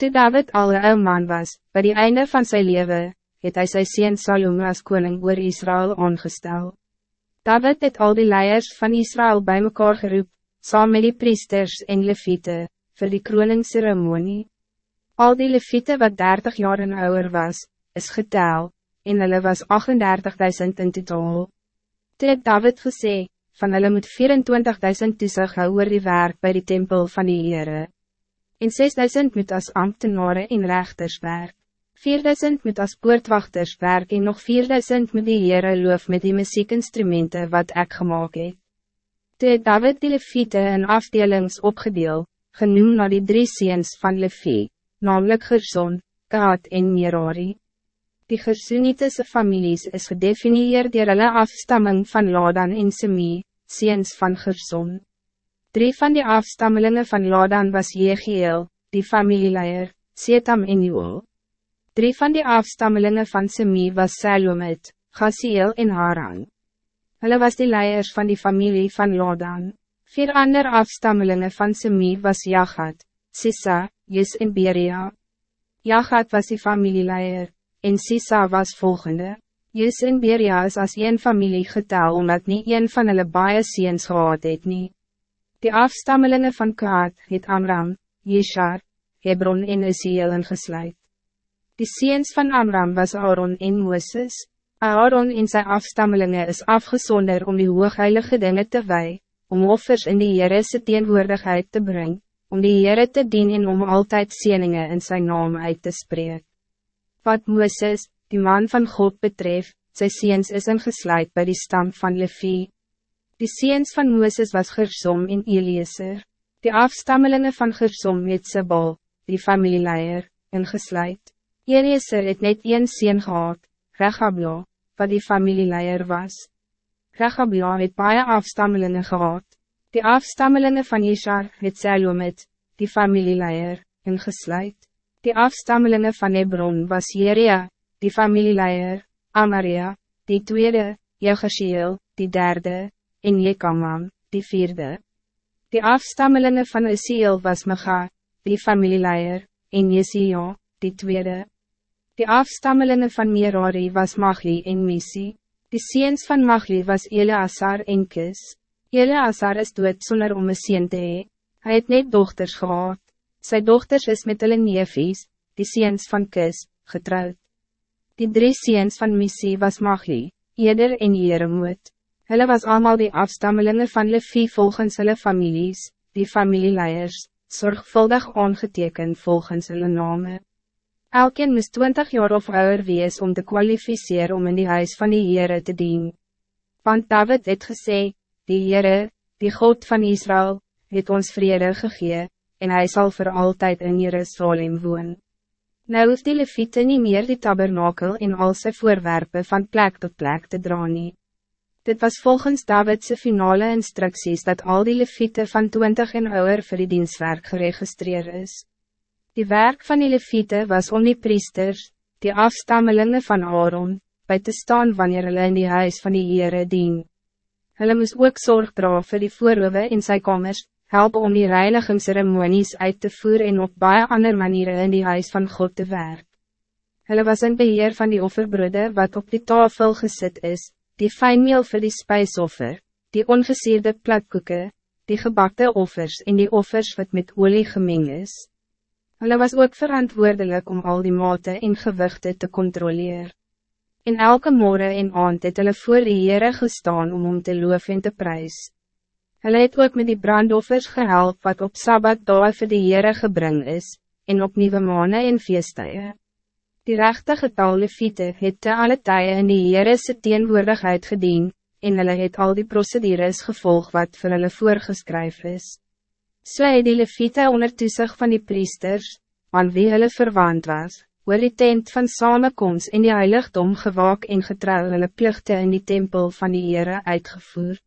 Toe David al een ou man was, bij die einde van zijn leven, het hy sy sien Salome as koning oor Israël aangestel. David het al die leiers van Israël bij mekaar geroep, saam met die priesters en leviete, vir die kroningsceremonie. Al die leviete wat 30 jaar en ouder was, is getel, en hulle was 38.000 in totaal. Toe het David gesê, van hulle moet 24.000 toesig hou oor die werk bij die tempel van die Heere en 6000 moet als ambtenaren in rechters werk. 4000 moet als poortwachters werk en nog 4000 moet die Heere loof met die muziekinstrumenten wat ik gemaakt het. Toe het David die Leviete in afdelings opgedeel, genoemd naar die drie seens van Levi, namelijk Gerson, Kaat en Merari. Die Gersonitische families is gedefinieerd door hulle afstamming van Ladan en Semi, seens van Gerson. Drie van die afstammelingen van Ladan was Jegiel, die familieleier, Setam en Joel. Drie van die afstammelingen van Semi was Salomit, Gasiel en Haran. Hulle was die leiers van die familie van Ladan. Vier andere afstammelingen van Semi was Jachat, Sissa, Jus en Beria. Jachat was die familieleier, en Sissa was volgende. Jus en Beria is als een familie getel omdat niet een van hulle baie seens gehad het nie. Die afstammelingen van Kaat het Amram, Jeshar, Hebron en Isiel ingesluit. Die seens van Amram was Aaron en Moses. Aaron en zijn afstammelingen is afgezonder om die hoogheilige dingen te wij, om offers in die Heerese teenwoordigheid te brengen, om die Heere te dienen en om altijd zeningen in zijn naam uit te spreken. Wat Moses, die man van God betreft, zijn seens is ingesluit bij die stam van Levi. Die seens van Mooses was Gersom en Eliezer. Die afstammelingen van Gersom het Sebal, die familieleier, ingesluit. Eliezer het net een seen gehad, Rechabia, wat die familieleier was. Rechabia het baie afstammelingen gehad. Die afstammelingen van Jeshar het Salomit, die familieleier, ingesluit. Die afstammelingen van Hebron was Jeria, die familieleier, Amaria, die tweede, Jegashiel, die derde, en Jekamam, die vierde. Die afstammelingen van Isiel was Mega, die familieleier, en Jesio, die tweede. Die afstammelingen van Merari was Magli en Misi. Die seens van Magli was Eleazar en Kis. Eleazar is dood sonder om een sien te hee. Hy het net dochters gehad. Sy dochters is met hulle neefies, die seens van Kis, getrouwd. Die drie seens van Misi was Magli, Eder en Jeremoot. Hulle was allemaal die afstammelingen van Levi volgens hulle families, die familieleiers, zorgvuldig aangeteken volgens hulle name. Elkeen moest 20 jaar of ouder wees om te kwalificeren om in die huis van die Heere te dien. Want David het gesê, die Heere, die God van Israël, het ons vrede gegee, en hij zal voor altijd in Jerusalem woon. Nou hoeft die Levite niet meer die tabernakel in al sy voorwerpen van plek tot plek te dra nie. Dit was volgens Davidse finale instructies dat al die leviete van 20 en ouder voor die dienstwerk geregistreerd is. Die werk van die leviete was om die priesters, die afstammelingen van Aaron, bij te staan wanneer hulle in die huis van die Heere dien. Hulle moes ook zorg dra vir die voorhoewe in sy kamers, help om die reinigingsceremonies uit te voeren en op baie ander manieren in die huis van God te werk. Hulle was in beheer van die offerbroede wat op die tafel gezet is, die fijnmeel voor die spijsoffer, die ongesierde platkoeken, die gebakte offers en die offers wat met olie gemeng is. Hulle was ook verantwoordelijk om al die mate en gewichte te controleren. In elke morgen en aand het hulle voor die Heere gestaan om om te loof en te prijs. Hulle het ook met die brandoffers gehelp wat op Sabbat daar vir die Heere gebring is, en op nieuwe maanden en feestuie. Die rechte getal leviete het te alle tye in die Heerese teenwoordigheid gedien, en hulle het al die procedures gevolg wat vir hulle voorgeskryf is. So het die leviete onder toesig van die priesters, aan wie hulle verwant was, oor die tent van samenkomst in die heiligdom gewaak en getrouw hulle plichte in die tempel van die Heere uitgevoerd.